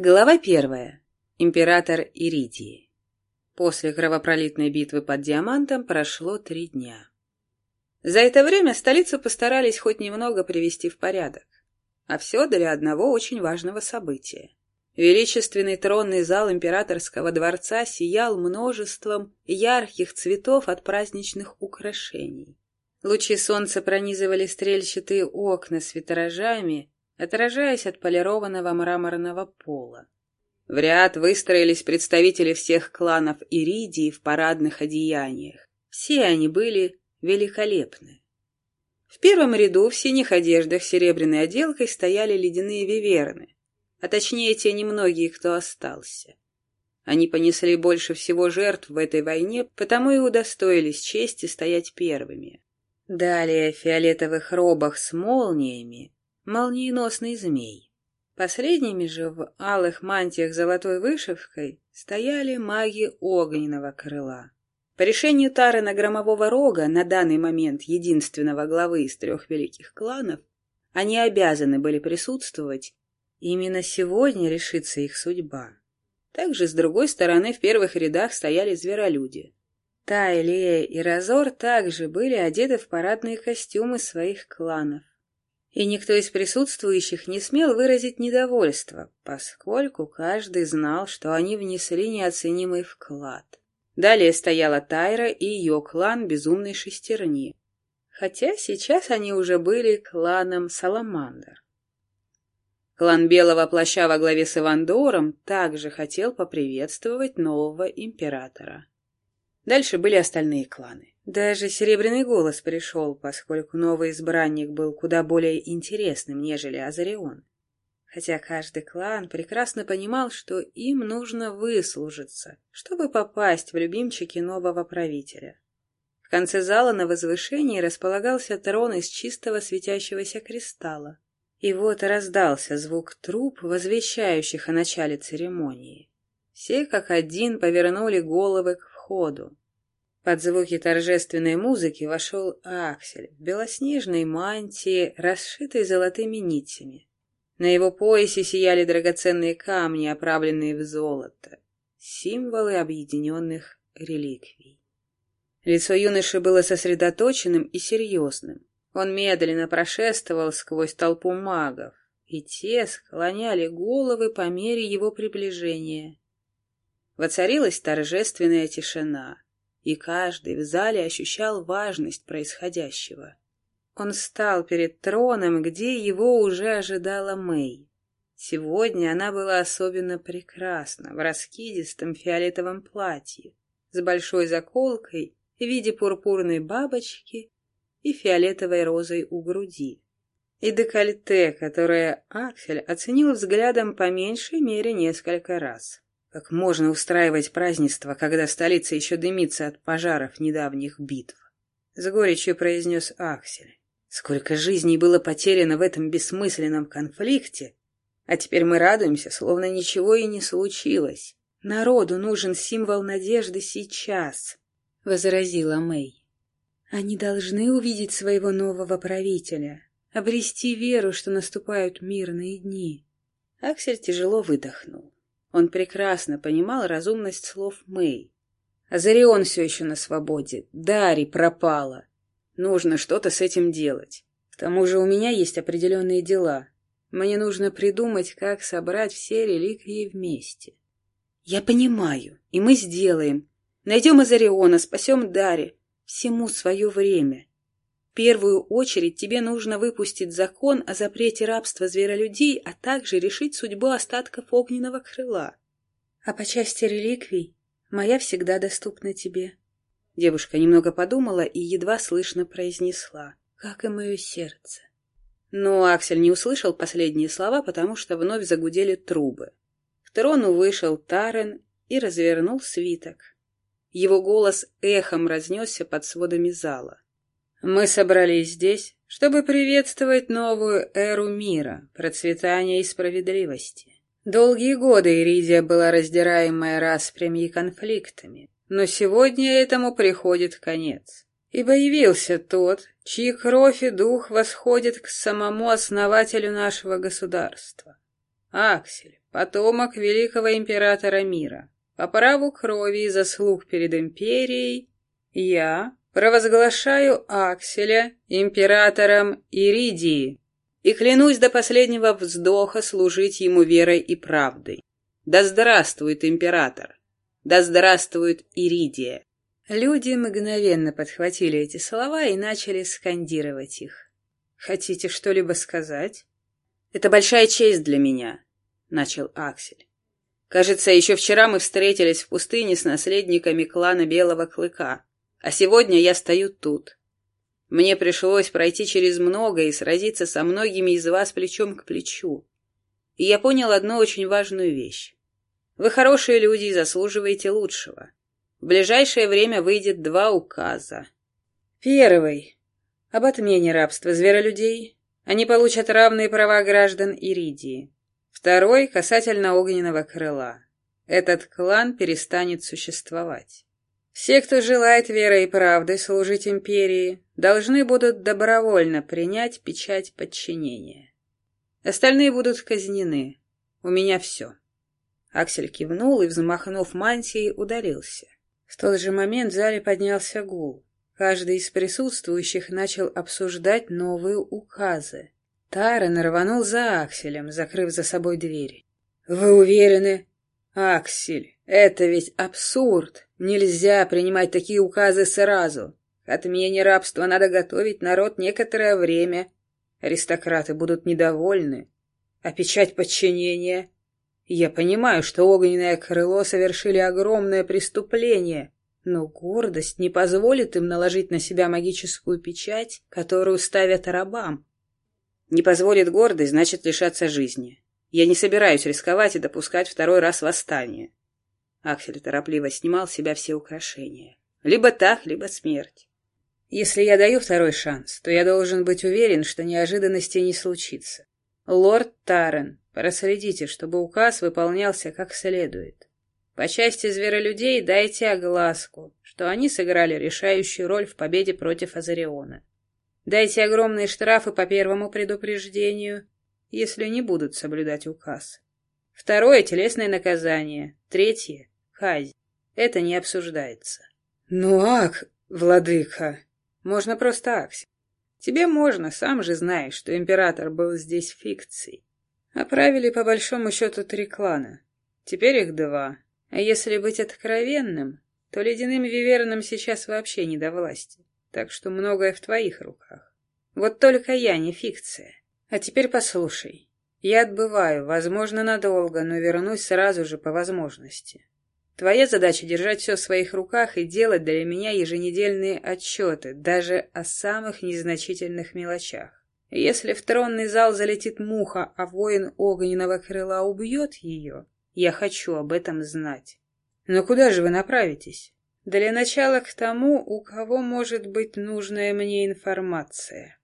Глава первая. Император Иридии. После кровопролитной битвы под Диамантом прошло три дня. За это время столицу постарались хоть немного привести в порядок. А все для одного очень важного события. Величественный тронный зал императорского дворца сиял множеством ярких цветов от праздничных украшений. Лучи солнца пронизывали стрельчатые окна с витражами, отражаясь от полированного мраморного пола. В ряд выстроились представители всех кланов Иридии в парадных одеяниях. Все они были великолепны. В первом ряду в синих одеждах с серебряной отделкой стояли ледяные виверны, а точнее те немногие, кто остался. Они понесли больше всего жертв в этой войне, потому и удостоились чести стоять первыми. Далее в фиолетовых робах с молниями молниеносный змей. Последними же в алых мантиях золотой вышивкой стояли маги огненного крыла. По решению Тарена Громового Рога, на данный момент единственного главы из трех великих кланов, они обязаны были присутствовать, и именно сегодня решится их судьба. Также, с другой стороны, в первых рядах стояли зверолюди. Тай, Лея и Разор также были одеты в парадные костюмы своих кланов и никто из присутствующих не смел выразить недовольство, поскольку каждый знал, что они внесли неоценимый вклад. Далее стояла Тайра и ее клан Безумной Шестерни, хотя сейчас они уже были кланом Саламандр. Клан Белого Плаща во главе с Ивандором также хотел поприветствовать нового императора. Дальше были остальные кланы. Даже Серебряный Голос пришел, поскольку новый избранник был куда более интересным, нежели Азарион. Хотя каждый клан прекрасно понимал, что им нужно выслужиться, чтобы попасть в любимчики нового правителя. В конце зала на возвышении располагался трон из чистого светящегося кристалла. И вот раздался звук труб, возвещающих о начале церемонии. Все как один повернули головы к входу. Под звуки торжественной музыки вошел Аксель в белоснежной мантии, расшитой золотыми нитями. На его поясе сияли драгоценные камни, оправленные в золото, символы объединенных реликвий. Лицо юноши было сосредоточенным и серьезным. Он медленно прошествовал сквозь толпу магов, и те склоняли головы по мере его приближения. Воцарилась торжественная тишина и каждый в зале ощущал важность происходящего. Он стал перед троном, где его уже ожидала Мэй. Сегодня она была особенно прекрасна в раскидистом фиолетовом платье с большой заколкой в виде пурпурной бабочки и фиолетовой розой у груди. И декольте, которое Аксель оценил взглядом по меньшей мере несколько раз. Как можно устраивать празднество, когда столица еще дымится от пожаров недавних битв? С горечью произнес Аксель. Сколько жизней было потеряно в этом бессмысленном конфликте, а теперь мы радуемся, словно ничего и не случилось. Народу нужен символ надежды сейчас, — возразила Мэй. Они должны увидеть своего нового правителя, обрести веру, что наступают мирные дни. Аксель тяжело выдохнул. Он прекрасно понимал разумность слов Мэй. Азарион все еще на свободе. Дари пропала. Нужно что-то с этим делать. К тому же у меня есть определенные дела. Мне нужно придумать, как собрать все реликвии вместе. Я понимаю, и мы сделаем. Найдем Азариона, спасем Дари. Всему свое время первую очередь тебе нужно выпустить закон о запрете рабства зверолюдей, а также решить судьбу остатков огненного крыла. А по части реликвий, моя всегда доступна тебе. Девушка немного подумала и едва слышно произнесла, как и мое сердце. Но Аксель не услышал последние слова, потому что вновь загудели трубы. К трону вышел Тарен и развернул свиток. Его голос эхом разнесся под сводами зала. Мы собрались здесь, чтобы приветствовать новую эру мира, процветания и справедливости. Долгие годы Иридия была раздираемая распрями и конфликтами, но сегодня этому приходит конец. Ибо явился тот, чьи кровь и дух восходят к самому основателю нашего государства. Аксель, потомок великого императора мира, по праву крови и заслуг перед империей, я провозглашаю Акселя императором Иридии и клянусь до последнего вздоха служить ему верой и правдой. Да здравствует император! Да здравствует Иридия! Люди мгновенно подхватили эти слова и начали скандировать их. «Хотите что-либо сказать?» «Это большая честь для меня», — начал Аксель. «Кажется, еще вчера мы встретились в пустыне с наследниками клана Белого Клыка, а сегодня я стою тут. Мне пришлось пройти через многое и сразиться со многими из вас плечом к плечу. И я понял одну очень важную вещь. Вы хорошие люди и заслуживаете лучшего. В ближайшее время выйдет два указа. Первый — об отмене рабства зверолюдей. Они получат равные права граждан Иридии. Второй — касательно огненного крыла. Этот клан перестанет существовать. Все, кто желает верой и правдой служить империи, должны будут добровольно принять печать подчинения. Остальные будут казнены. У меня все. Аксель кивнул и, взмахнув мантией, удалился. В тот же момент в зале поднялся гул. Каждый из присутствующих начал обсуждать новые указы. Тарен рванул за Акселем, закрыв за собой двери. «Вы уверены?» «Аксель, это ведь абсурд! Нельзя принимать такие указы сразу. К отмене рабства надо готовить народ некоторое время. Аристократы будут недовольны. А печать подчинения я понимаю, что огненное крыло совершили огромное преступление, но гордость не позволит им наложить на себя магическую печать, которую ставят рабам. Не позволит гордость, значит лишаться жизни. Я не собираюсь рисковать и допускать второй раз восстание. Аксель торопливо снимал с себя все украшения. Либо так, либо смерть. Если я даю второй шанс, то я должен быть уверен, что неожиданности не случится. Лорд Таррен, проследите, чтобы указ выполнялся как следует. По части зверолюдей дайте огласку, что они сыграли решающую роль в победе против Азариона. Дайте огромные штрафы по первому предупреждению, если не будут соблюдать указ. Второе — телесное наказание. Третье — казнь. Это не обсуждается. Ну, ак, владыка, можно просто акси. Тебе можно, сам же знаешь, что император был здесь фикцией. Оправили по большому счету три клана. Теперь их два. А если быть откровенным, то ледяным вивернам сейчас вообще не до власти. Так что многое в твоих руках. Вот только я не фикция. А теперь послушай. Я отбываю, возможно, надолго, но вернусь сразу же по возможности. Твоя задача — держать все в своих руках и делать для меня еженедельные отчеты, даже о самых незначительных мелочах. Если в тронный зал залетит муха, а воин огненного крыла убьет ее, я хочу об этом знать. Но куда же вы направитесь? Для начала к тому, у кого может быть нужная мне информация.